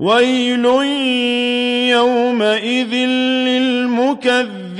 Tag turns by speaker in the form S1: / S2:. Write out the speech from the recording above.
S1: وَيْلٌ يَوْمَئِذٍ لِّلْمُكَذِّبِينَ.